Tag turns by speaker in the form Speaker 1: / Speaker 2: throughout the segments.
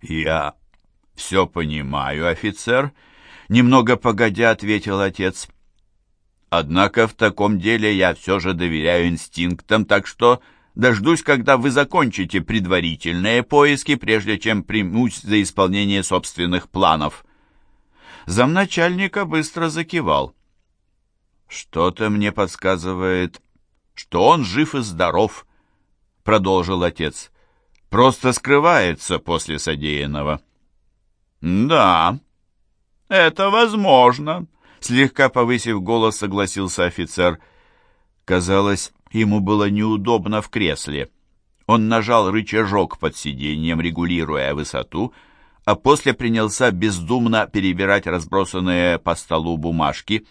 Speaker 1: «Я все понимаю, офицер», — немного погодя ответил отец. «Однако в таком деле я все же доверяю инстинктам, так что дождусь, когда вы закончите предварительные поиски, прежде чем примусь за исполнение собственных планов». Замначальника быстро закивал. «Что-то мне подсказывает, что он жив и здоров», — продолжил отец. «Просто скрывается после содеянного». «Да, это возможно», — слегка повысив голос, согласился офицер. Казалось, ему было неудобно в кресле. Он нажал рычажок под сиденьем, регулируя высоту, а после принялся бездумно перебирать разбросанные по столу бумажки.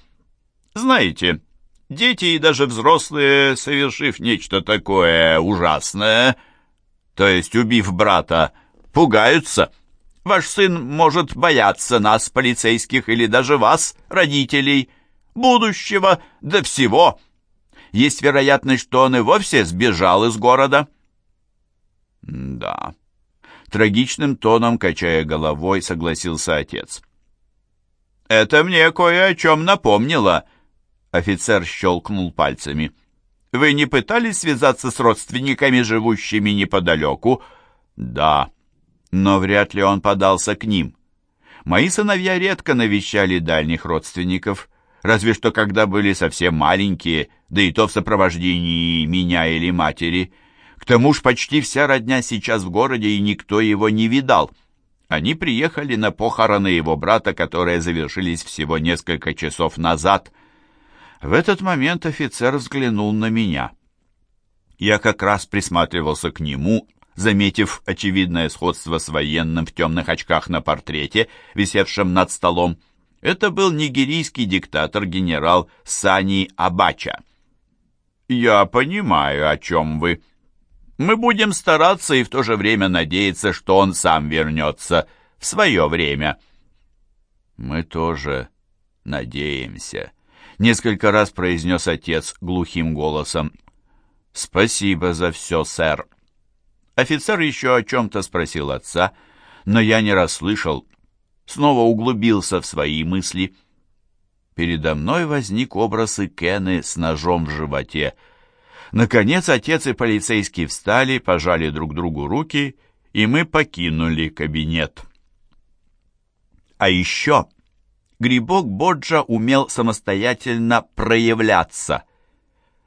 Speaker 1: «Знаете, дети и даже взрослые, совершив нечто такое ужасное, то есть убив брата, пугаются». Ваш сын может бояться нас, полицейских, или даже вас, родителей, будущего, да всего. Есть вероятность, что он и вовсе сбежал из города». «Да», — трагичным тоном, качая головой, согласился отец. «Это мне кое о чем напомнило», — офицер щелкнул пальцами. «Вы не пытались связаться с родственниками, живущими неподалеку?» «Да», но вряд ли он подался к ним. Мои сыновья редко навещали дальних родственников, разве что когда были совсем маленькие, да и то в сопровождении меня или матери. К тому ж почти вся родня сейчас в городе, и никто его не видал. Они приехали на похороны его брата, которые завершились всего несколько часов назад. В этот момент офицер взглянул на меня. Я как раз присматривался к нему заметив очевидное сходство с военным в темных очках на портрете, висевшем над столом. Это был нигерийский диктатор генерал Сани Абача. «Я понимаю, о чем вы. Мы будем стараться и в то же время надеяться, что он сам вернется в свое время». «Мы тоже надеемся», — несколько раз произнес отец глухим голосом. «Спасибо за все, сэр». Офицер еще о чем-то спросил отца, но я не расслышал. Снова углубился в свои мысли. Передо мной возник образ Икены с ножом в животе. Наконец отец и полицейский встали, пожали друг другу руки, и мы покинули кабинет. А еще грибок Боджа умел самостоятельно проявляться.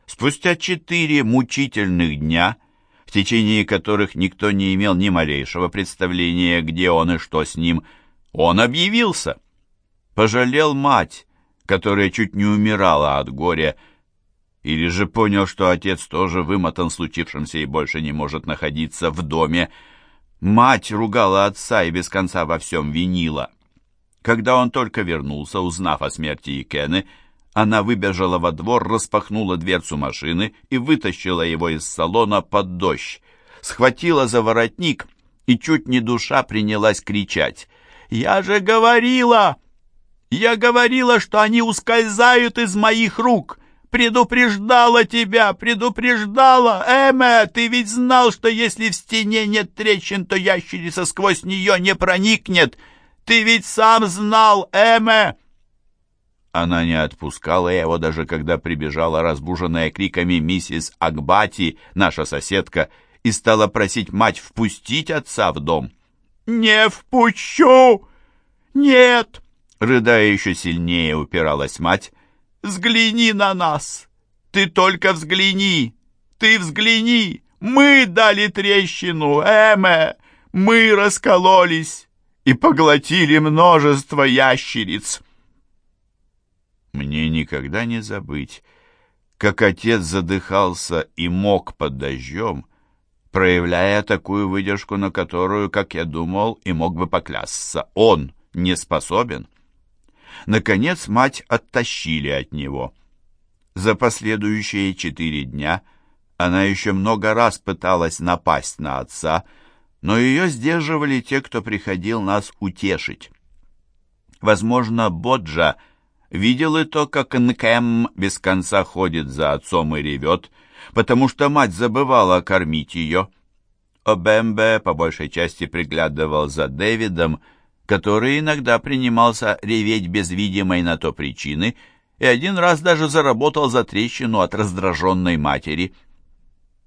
Speaker 1: Спустя четыре мучительных дня — в течение которых никто не имел ни малейшего представления, где он и что с ним, он объявился. Пожалел мать, которая чуть не умирала от горя, или же понял, что отец тоже вымотан случившимся и больше не может находиться в доме. Мать ругала отца и без конца во всем винила. Когда он только вернулся, узнав о смерти Икены, она выбежала во двор, распахнула дверцу машины и вытащила его из салона под дождь. Схватила за воротник и чуть не душа принялась кричать. «Я же говорила! Я говорила, что они ускользают из моих рук! Предупреждала тебя, предупреждала! Эме, ты ведь знал, что если в стене нет трещин, то ящерица сквозь нее не проникнет! Ты ведь сам знал, Эме!» Она не отпускала его, даже когда прибежала разбуженная криками миссис Акбати, наша соседка, и стала просить мать впустить отца в дом. «Не впущу! Нет!» Рыдая еще сильнее, упиралась мать. «Взгляни на нас! Ты только взгляни! Ты взгляни! Мы дали трещину, Эме! Мы раскололись и поглотили множество ящериц!» Мне никогда не забыть, как отец задыхался и мог под дождем, проявляя такую выдержку, на которую, как я думал, и мог бы поклясться, он не способен. Наконец мать оттащили от него. За последующие четыре дня она еще много раз пыталась напасть на отца, но ее сдерживали те, кто приходил нас утешить. Возможно, Боджа — Видел и то, как Нкэм без конца ходит за отцом и ревет, потому что мать забывала кормить ее. Обембе по большей части приглядывал за Дэвидом, который иногда принимался реветь без видимой на то причины и один раз даже заработал за трещину от раздраженной матери.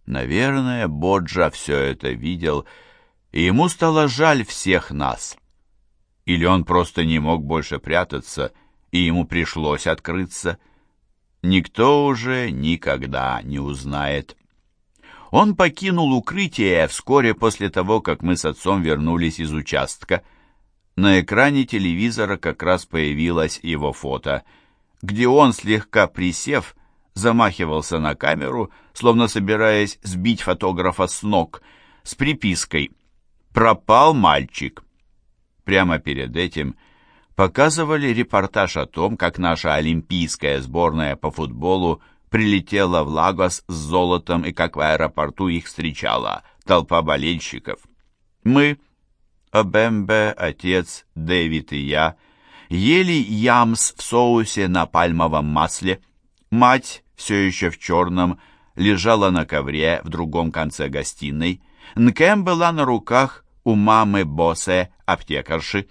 Speaker 1: Наверное, Боджа все это видел, и ему стало жаль всех нас. Или он просто не мог больше прятаться, и ему пришлось открыться. Никто уже никогда не узнает. Он покинул укрытие вскоре после того, как мы с отцом вернулись из участка. На экране телевизора как раз появилось его фото, где он, слегка присев, замахивался на камеру, словно собираясь сбить фотографа с ног, с припиской «Пропал мальчик». Прямо перед этим показывали репортаж о том, как наша олимпийская сборная по футболу прилетела в Лагос с золотом и как в аэропорту их встречала толпа болельщиков. Мы, Обембе, отец, Дэвид и я, ели ямс в соусе на пальмовом масле. Мать, все еще в черном, лежала на ковре в другом конце гостиной. Нкем была на руках у мамы Босе, аптекарши.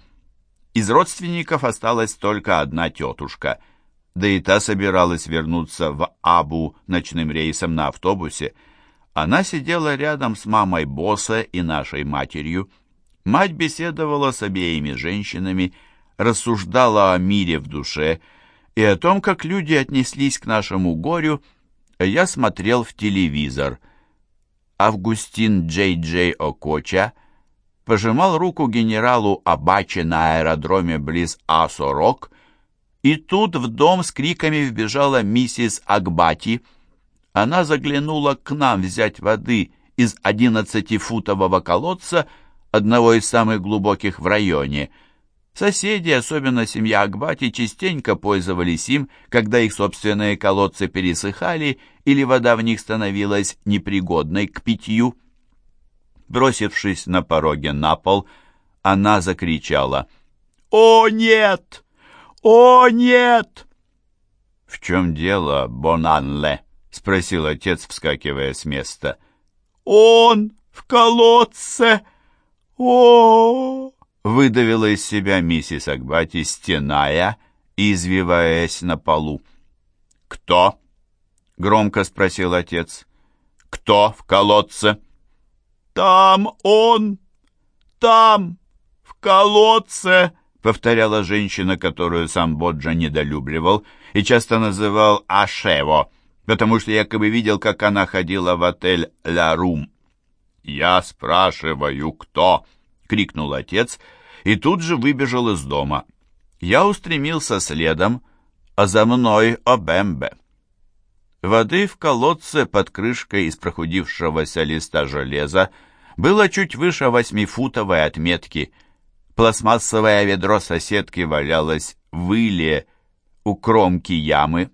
Speaker 1: Из родственников осталась только одна тетушка — да и та собиралась вернуться в Абу ночным рейсом на автобусе. Она сидела рядом с мамой босса и нашей матерью. Мать беседовала с обеими женщинами, рассуждала о мире в душе и о том, как люди отнеслись к нашему горю, я смотрел в телевизор. Августин Джей Джей Окоча пожимал руку генералу Абаче на аэродроме близ Асорок, и тут в дом с криками вбежала миссис Акбати. Она заглянула к нам взять воды из одиннадцатифутового колодца, одного из самых глубоких в районе. Соседи, особенно семья Акбати, частенько пользовались им, когда их собственные колодцы пересыхали или вода в них становилась непригодной к питью. Бросившись на пороге на пол, она закричала «О, нет!» «О, нет!» «В чем дело, Бонанле?» — спросил отец, вскакивая с места. «Он в колодце! о, выдавила из себя миссис Акбати, стеная и извиваясь на полу. «Кто?» — громко спросил отец. «Кто в колодце?» «Там он! Там! В колодце!» повторяла женщина, которую сам Боджа недолюбливал и часто называл Ашево, потому что якобы видел, как она ходила в отель «Ля Рум». «Я спрашиваю, кто?» — крикнул отец и тут же выбежал из дома. Я устремился следом, а за мной Обембе. Воды в колодце под крышкой из прохудившегося листа железа было чуть выше восьмифутовой отметки — Пластмассовое ведро соседки валялось в иле у кромки ямы.